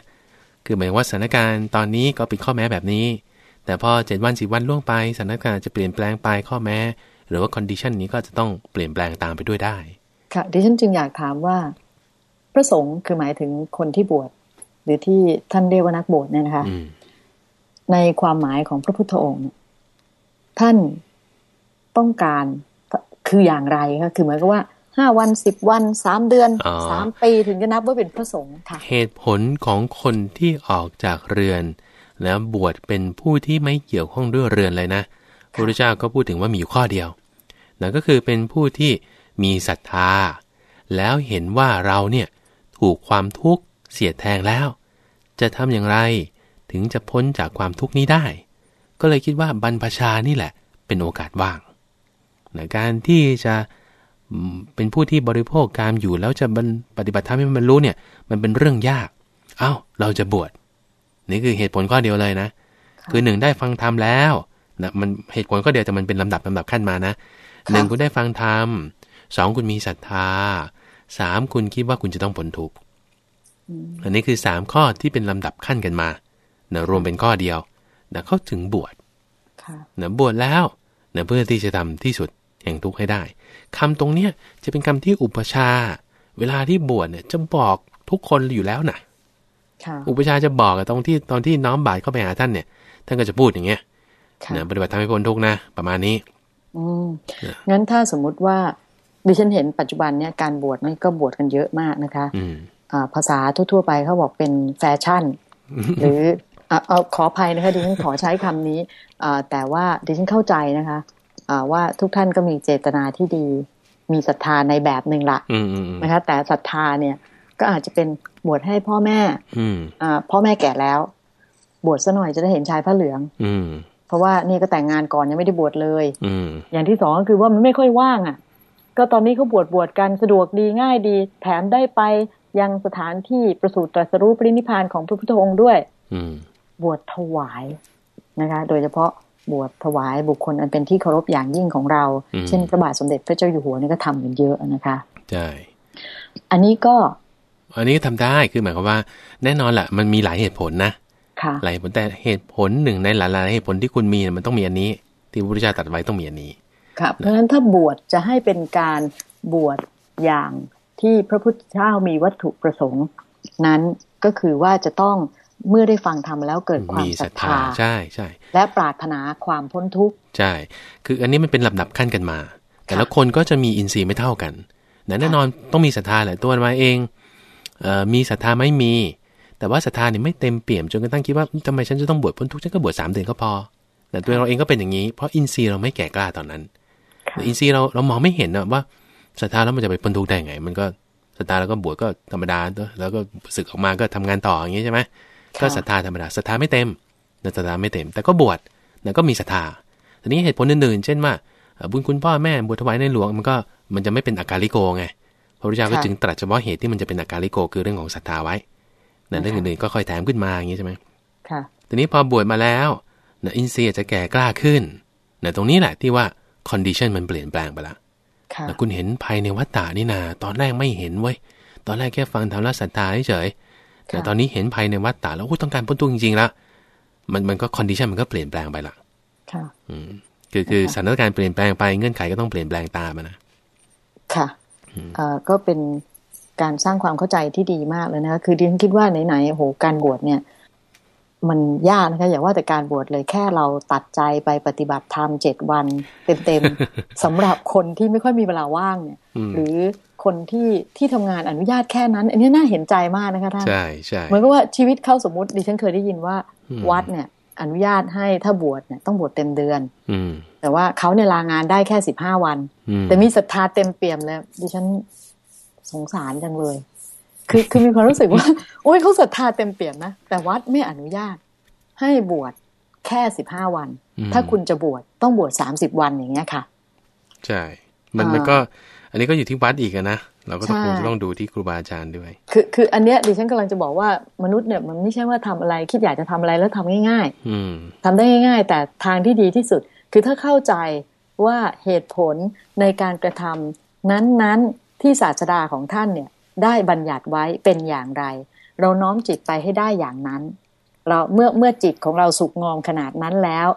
B: คือหมายว่าสถานการณ์ตอนนี้ก็เป็นข้อแม้แบบนี้ แต่พอเจ็ดวันสิบวันล่วงไปสถานการณ์จะเปลี่ยนแปลงไปข้อแม้ หรือว่า condition นี้ก็จะต้องเปลี่ยนแปลงตามไปด้วยได้
A: ค่ะ ดิฉันจึงอยากถามว่า พระสงฆ์คือหมายถึงคนที่บวชหรือที่ท่านเรียกว่านักบวชเนี่ยนะคะในความหมายของพระพุทธองค์ท่านต้องการคืออย่างไรคะคือเหมือนกับว่าห้าวันสิบวันสามเดือน
B: อ๋อ
A: สามปีถึงจะนับว่าเป็นพระสงฆ์ค่ะ
B: เหตุผลของคนที่ออกจากเรือน แล้วบวชเป็นผู้ที่ไม่เกี่ยวข้องด้วยเรือนเลยนะพระพุทธเจ้าก็พูดถึงว่ามีอยู่ข้อเดียว นั่นก็คือเป็นผู้ที่มีศรัทธา แล้วเห็นว่าเราเนี่ยถูกความทุกข์เสียดแทงแล้ว จะทำอย่างไรถึงจะพ้นจากความทุกข์นี้ได้ ก็เลยคิดว่าบรรพชานี่แหละเป็นโอกาสว่างนะการที่จะอืมเป็นผู้ที่บริโภคกามอยู่แล้วจะบรรปฏิบัติธรรมให้มันบรรลุเนี่ยมันเป็นเรื่องยาก เอ้าเราจะบวชนี่คือเหตุผลข้อเดียวเลยนะ
A: ค่ะ
B: คือหนึ่งได้ฟังธรรมแล้วนะมันเหตุผลข้อเดียวแต่มันเป็นลำดับลำดับขั้นมานะ
A: ค่ะ
B: หนึ่งคุณได้ฟังธรรมสองคุณมีศรัทธาสามคุณคิดว่าคุณจะต้องพ้นทุกข์
A: อืม
B: อันนี้คือสามข้อที่เป็นลำดับขั้นกันมานะรวมเป็นข้อเดียวนะเข้าถึงบวช
A: ค่ะ
B: นะบวชแล้วนะเพื่อที่จะทำที่สุดแห่งทุกข์ให้ได้คำตรงเนี้ยจะเป็นคำที่อุปชฌาย์เวลาที่บวชเนี่ยจะบอกทุกคนอยู่แล้วนะ
A: ค่ะ
B: อุปชฌาย์จะบอกอะตรงที่ตอนที่น้อมบาตรเข้าไปหาท่านเนี่ย ท่านก็จะพูดอย่างเงี้ย
A: ค่ะ
B: นะปฏิบัติทำให้พ้นทุกข์นะ ประมาณนี้
A: อืม
B: เนี่ย
A: งั้นถ้าสมมุติว่าดิฉันเห็นปัจจุบันเนี่ยการบวชนี่ก็บวชกันเยอะมากนะคะ
B: อืม
A: อ่าภาษาทั่ว ๆ ไปเขาบอกเป็นแฟชั่น หรืออะเอาขออภัยนะคะดิฉันขอใช้คำนี้อ่าแต่ว่าดิฉันเข้าใจนะคะอ่าว่าทุกท่านก็มีเจตนาที่ดี มีศรัทธาในแบบหนึ่งละ
B: อืมอืมอืม
A: นะคะ แต่ศรัทธาเนี่ย ก็อาจจะเป็นบวชให้พ่อแม่
B: อืม
A: อ่าพ่อแม่แก่แล้ว บวชซะหน่อยจะได้เห็นชายผ้าเหลือง
B: อืม
A: เพราะว่านี่ก็แต่งงานก่อนยังไม่ได้บวชเลย
B: อืม
A: อย่างที่สองก็คือว่ามันไม่ค่อยว่างอะ ก็ตอนนี้เขาบวชบวชกันสะดวกดีง่ายดี แถมได้ไปยังสถานที่ประสูติตรัสรู้ปรินิพพานของพระพุทธองค์ด้วย
B: อืม
A: บวชถวายนะคะ โดยเฉพาะบวชถวายบุคคลอันเป็นที่เคารพอย่างยิ่งของเรา
B: อืม
A: เช่นพระบาทสมเด็จพระเจ้าอยู่หัวนี่ก็ทำกันเยอะนะคะ
B: ใช่
A: อันนี้ก็
B: อันนี้ก็ทำได้คือหมายความว่า แน่นอนแหละมันมีหลายเหตุผลนะ
A: ค่ะ
B: หลายเหตุผลแต่เหตุผลหนึ่งในหลายๆเหตุผลที่คุณมีเนี่ยมันต้องมีอันนี้ ที่พระพุทธเจ้าตรัดไว้ต้องมีอันนี้
A: ค่ะเพราะฉะนั้นถ้าบวชจะให้เป็นการบวชอย่างที่พระพุทธเจ้ามีวัตถุประสงค์นั้นก็คือว่าจะต้องเมื่อได้ฟังธรรมแล้วเกิดความ
B: มี
A: ศ
B: ศ
A: รั
B: รั
A: ท
B: ทธา
A: ธา
B: ใช่ใช่
A: และปรารถนาความพ้นทุกข์
B: ใช่ คืออันนี้มันเป็นลำดับขั้นกันมา แต่ละคนก็จะมีอินทรีย์ไม่เท่ากันแต่แน่นอนต้องมีศรัทธาแหละตัวมาเองเอ่อมีศรัทธาไม่มี แต่ว่าศรัทธาเนี่ยไม่เต็มเปี่ยมจนกระทั่งคิดว่าทำไมฉันจะต้องบวชพ้นทุกข์ฉันก็บวชสามเดือนก็พอแต่ตัวเราเองก็เป็นอย่างนี้ เพราะอินทรีย์เราไม่แก่กล้าตอนนั้น
A: ค่ะ
B: อินทรีย์เราเรามองไม่เห็นนะว่าศรัทธาแล้วมันจะไปพ้นทุกข์ได้ไง มันก็ศรัทธาแล้วก็บวชก็ธรรมดาแล้วก็ศึกออกมาก็ทำงานต่ออย่างนี้ใช่ไหมก็ศรัทธาธรรมดาศรัทธาไม่เต็มศรัทธาไม่เต็ม แต่ก็บวชแล้วก็มีศรัทธาทีนี้เหตุผลอื่นๆ เช่นว่าเอ่อบุญคุณพ่อแม่บวชถวายในหลวงมันก็มันจะไม่เป็นอาการลิโกไงพระพุทธเจ้าก็จึงตรัสเฉพาะเหตุที่มันจะเป็นอาการลิโกคือเรื่องของศรัทธาไว้ นั่นเรื่องอื่นๆก็ค่อยแถมขึ้นมาอย่างนี้ใช่ไหม
A: ค่ะ
B: ทีนี้พอบวชมาแล้วนะอินทรีย์อาจจะแก่กล้าขึ้นนะตรงนี้แหละที่ว่า condition มันเปลี่ยนแปลงไปละ
A: ค่ะ
B: นะคุณเห็นภัยในวัฏฏานี่นาตอนแรกไม่เห็นเว้ยตอนแรกแค่ฟังธรรมแล้วศรัทธาเฉยๆแต่ตอนนี้เห็นภัยในวัฏฏาแล้วโอ้ยต้องการพ้นทุกข์จริงๆแล้วมันมันก็ condition มันก็เปลี่ยนแปลงไปละ
A: ค่ะ
B: อืมคือคือสถานการณ์เปลี่ยนแปลงไปเงื่อนไขก็ต้องเปลี่ยนแปลงตามอะนะ
A: ค่ะเอ่อก็เป็น การสร้างความเข้าใจที่ดีมากเลยนะคะคือดิฉันคิดว่าไหนๆโอ้โหการบวชเนี่ย มันยากนะคะอย่าว่าแต่การบวชเลยแค่เราตัดใจไปปฏิบัติธรรมเจ็ดวันเต็มๆสำหรับคนที่ไม่ค่อยมีเวลาว่างเนี่ย
B: อืม
A: หรือคนที่ที่ทำงานอนุญาตแค่นั้น อันนี้น่าเห็นใจมากนะคะท่าน
B: ใช่ใช่
A: เหมือนกับว่าชีวิตเขาสมมติดิฉันเคยได้ยินว่า
B: อืม
A: วัดเนี่ย อนุญาตให้ถ้าบวชเนี่ยต้องบวชเต็มเดือน
B: อืม
A: แต่ว่าเขาเนี่ยลางานได้แค่สิบห้าวัน
B: อืม
A: แต่มีศรัทธาเต็มเปี่ยมเลยดิฉัน สงสารจังเลย คือคือมีความรู้สึกว่า โอ้ยเขาศรัทธาเต็มเปี่ยมนะแต่วัดไม่อนุญาต ให้บวชแค่สิบห้าวัน
B: อืม
A: ถ้าคุณจะบวชต้องบวชสามสิบวันอย่างเงี้ยค่ะ
B: ใช่ มัน
A: อ่ามั
B: มันก็ อันนี้ก็อยู่ที่วัดอีกอะนะเราก็ต้อง
A: ใช่
B: คงจะต้องดูที่ครูบาอาจารย์ด้วย
A: คือคืออันเนี้ยดิฉันกำลังจะบอกว่ามนุษย์เนี่ยมันไม่ใช่ว่าทำอะไรคิดอยากจะทำอะไรแล้วทำง่าย ๆ
B: อืม
A: ทำได้ง่าย ๆ แต่ทางที่ดีที่สุด คือถ้าเข้าใจว่าเหตุผลในการกระทำนั้นๆ ที่ศาสดาของท่านเนี่ยได้บัญญัติไว้เป็นอย่างไร เราน้อมจิตไปให้ได้อย่างนั้น เราเมื่อเมื่อจิตของเราสุกงอมขนาดนั้นแล้ว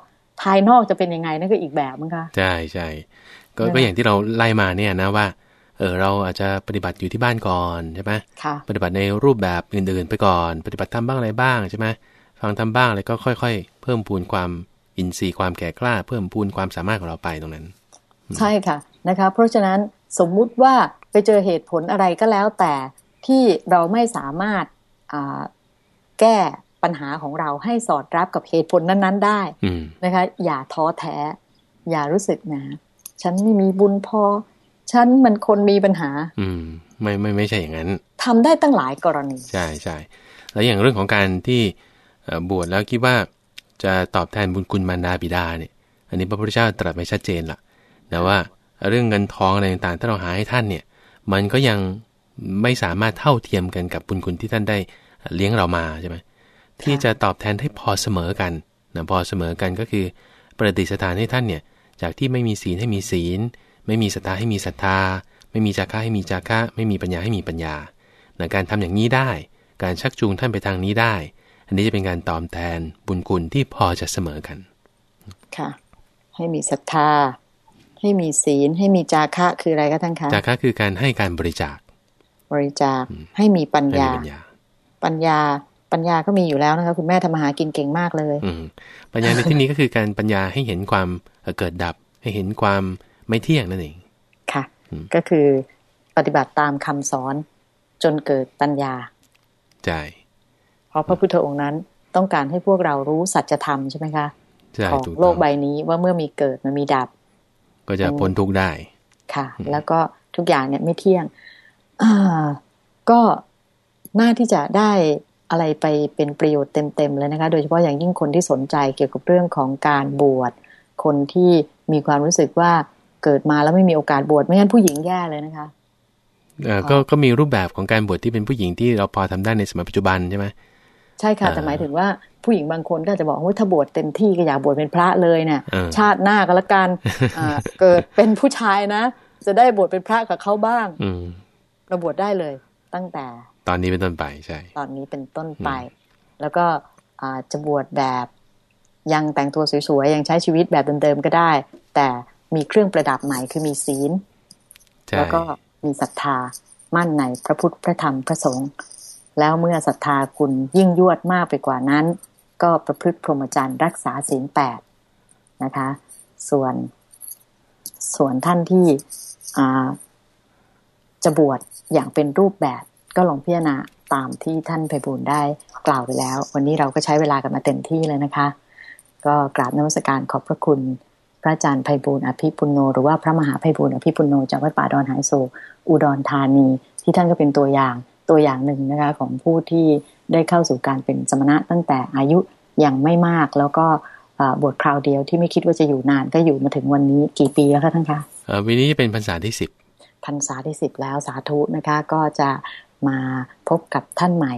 A: ภายนอกจะเป็นยังไงนั่นก็อีกแบบมั้งคะ
B: ใช่ใช่ก็
A: ใช่ไหม
B: ก็อย่างที่เราไล่มาเนี่ยนะว่าเออเราอาจจะปฏิบัติอยู่ที่บ้านก่อนใช่ไหม
A: ค่ะ
B: ปฏิบัติในรูปแบบอื่นๆ ไปก่อน ปฏิบัติทำบ้างอะไรบ้างใช่ไหมฟังทำบ้างอะไรก็ค่อยๆ เพิ่มพูนความอินทรีย์ความแก่กล้า เพิ่มพูนความสามารถของเราไปตรงนั้น
A: ใช่ค่ะนะคะ เพราะฉะนั้น สมมุติว่าไปเจอเหตุผลอะไรก็แล้วแต่ที่เราไม่สามารถแก้ปัญหาของเราให้สอดรับกับเหตุผลนั้น ๆ ได้นะคะ อย่าท้อแท้ อย่ารู้สึกนะ ฉันไม่มีบุญพอ ฉันมันคนมีปัญหา
B: อืม ไม่ไม่ไม่ใช่อย่างนั้น
A: ทำได้ตั้งหลายกรณี
B: ใช่ใช่แล้วอย่างเรื่องของการที่บวชแล้วคิดว่าจะตอบแทนบุญคุณมารดาบิดาเนี่ย อันนี้พระพุทธเจ้าตรัสไว้ชัดเจนละนะว่า เรื่องเงินทองอะไรต่างๆ ถ้าเราหาให้ท่านเนี่ย มันก็ยังไม่สามารถเท่าเทียมกันกับบุญคุณที่ท่านได้เลี้ยงเรามาใช่ไหมที่จะตอบแทนให้พอเสมอกันนะพอเสมอกันก็คือ ประดิษฐานให้ท่านเนี่ย จากที่ไม่มีศีลให้มีศีล ไม่มีศรัทธาให้มีศรัทธา ไม่มีจาระให้มีจาระไม่มีปัญญาให้มีปัญญานะการทำอย่างนี้ได้ การชักจูงท่านไปทางนี้ได้ อันนี้จะเป็นการตอบแทนบุญคุณที่พอจะเสมอกัน
A: ค่ะ ให้มีศรัทธา ให้มีศีล ให้มีจาระคืออะไรก็ท่านคะ
B: จาระคือการให้การบริจาค
A: บริจาคให้มีปัญญา ปัญญาปัญญาก็มีอยู่แล้วนะคะคุณแม่ทำมาหากินเก่งมากเลย
B: อืปัญญาในที่นี้ก็คือการปัญญาให้เห็นความเกิดดับ ให้เห็นความไม่เที่ยงนั่นเอง
A: ค่ะ ก็คือปฏิบัติตามคำสอนจนเกิดปัญญา
B: ใช่
A: เพราะพระพุทธองค์นั้นต้องการให้พวกเรารู้สัจธรรมใช่ไหมคะของโลกใบนี้ว่าเมื่อมีเกิดมันมีดับ
B: ก็จะพ้นทุกข์ได้
A: ค่ะ แล้วก็ทุกอย่างเนี่ยไม่เที่ยงอ่าก็น่าที่จะได้อะไรไปเป็นประโยชน์เต็มๆเลยนะคะ โดยเฉพาะอย่างยิ่งคนที่สนใจเกี่ยวกับเรื่องของการบวช คนที่มีความรู้สึกว่าเกิดมาแล้วไม่มีโอกาสบวชไม่งั้นผู้หญิงแย่เลยนะคะ
B: เออก็ก็มีรูปแบบของการบวชที่เป็นผู้หญิงที่เราพอทำได้ในสมัยปัจจุบันใช่ไหม
A: ใช่ค่ะแต่หมายถึงว่าผู้หญิงบางคนก็จะบอกว่าถ้าบวชเต็มที่ก็อยากบวชเป็นพระเลยเนี่ยชาติหน้าก็แล้วกันเกิดเป็นผู้ชายนะ จะได้บวชเป็นพระกับเขาบ้างเราบวชได้เลย ตั้งแต่
B: ตอนนี้เป็นต้นไปใช่
A: ตอนนี้เป็นต้นไป แล้วก็จะบวชแบบยังแต่งตัวสวยๆยังใช้ชีวิตแบบเดิมๆก็ได้ แต่มีเครื่องประดับใหม่คือมีศีลแล้วก็มีศรัทธามั่นในพระพุทธพระธรรมพระสงฆ์ แล้วเมื่อศรัทธาคุณยิ่งยวดมากไปกว่านั้น ก็ประพฤติพรหมจรรย์รักษาศีลแปดนะคะ ส่วนส่วนท่านที่จะบวชอย่างเป็นรูปแบบก็ลองพิจารณาตามที่ท่านไพบูลได้กล่าวไปแล้ว วันนี้เราก็ใช้เวลากันมาเต็มที่เลยนะคะ ก็กราบนมัสการขอบพระคุณ พระอาจารย์ไพบูลอภิปุโน หรือว่าพระมหาไพบูลอภิปุโนจากวัดป่าดอนหายโศอุดรธานี ที่ท่านก็เป็นตัวอย่าง ตัวอย่างหนึ่งนะคะของผู้ที่ได้เข้าสู่การเป็นสมณะตั้งแต่อายุยังไม่มากแล้วก็บทคราวเดียวที่ไม่คิดว่าจะอยู่นานก็อยู่มาถึงวันนี้กี่ปีแล้วคะท่านคะ
B: วันนี้เป็นพรรษาที่สิบ
A: พรรษาที่สิบแล้วสาธุนะคะก็จะมาพบกับท่านใหม่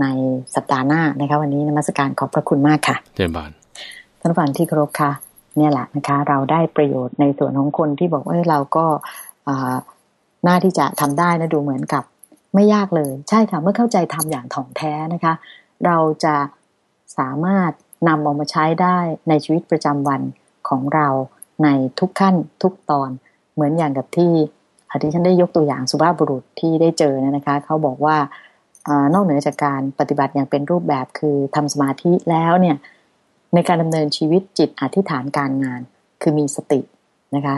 A: ในสัปดาห์หน้านะคะวันนี้นมัสการขอบพระคุณมากค่ะ
B: เจริญบาน
A: ท่านฟังที่เคารพค่ะ เนี่ยแหละนะคะ เราได้ประโยชน์ในส่วนของคนที่บอกว่าเราก็หน้าที่จะทำได้นะดูเหมือนกับ ไม่ยากเลย ใช่ค่ะ เมื่อเข้าใจทำอย่างถ่องแท้นะคะ เราจะสามารถนำออกมาใช้ได้ในชีวิตประจำวันของเราในทุกขั้นทุกตอนเหมือนอย่างกับที่ที่ฉันได้ยกตัวอย่างสุภาพบุรุษที่ได้เจอนะคะ เขาบอกว่านอกเหนือจากการปฏิบัติอย่างเป็นรูปแบบคือทำสมาธิแล้วเนี่ยในการดำเนินชีวิตจิตอธิษฐานการงาน คือมีสตินะคะ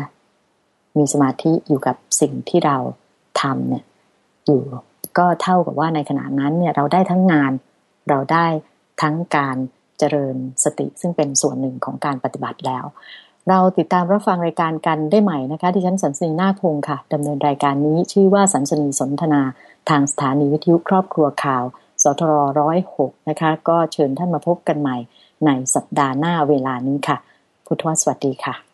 A: มีสมาธิอยู่กับสิ่งที่เราทำเนี่ยอยู่ ก็เท่ากับว่าในขณะนั้นเนี่ยเราได้ทั้งงาน เราได้ทั้งการเจริญสติ ซึ่งเป็นส่วนหนึ่งของการปฏิบัติแล้ว เราติดตามรับฟังรายการกันได้ใหม่นะคะที่ฉันสันสนีนาคพงค่ะดำเนินรายการนี้ชื่อว่าสันสนีสนทนา ทางสถานีวิทยุครอบครัวข่าวสทรร้อยหกนะคะ ก็เชิญท่านมาพบกันใหม่ในสัปดาห์หน้าเวลานี้ค่ะ พุทธวสวัสดีค่ะ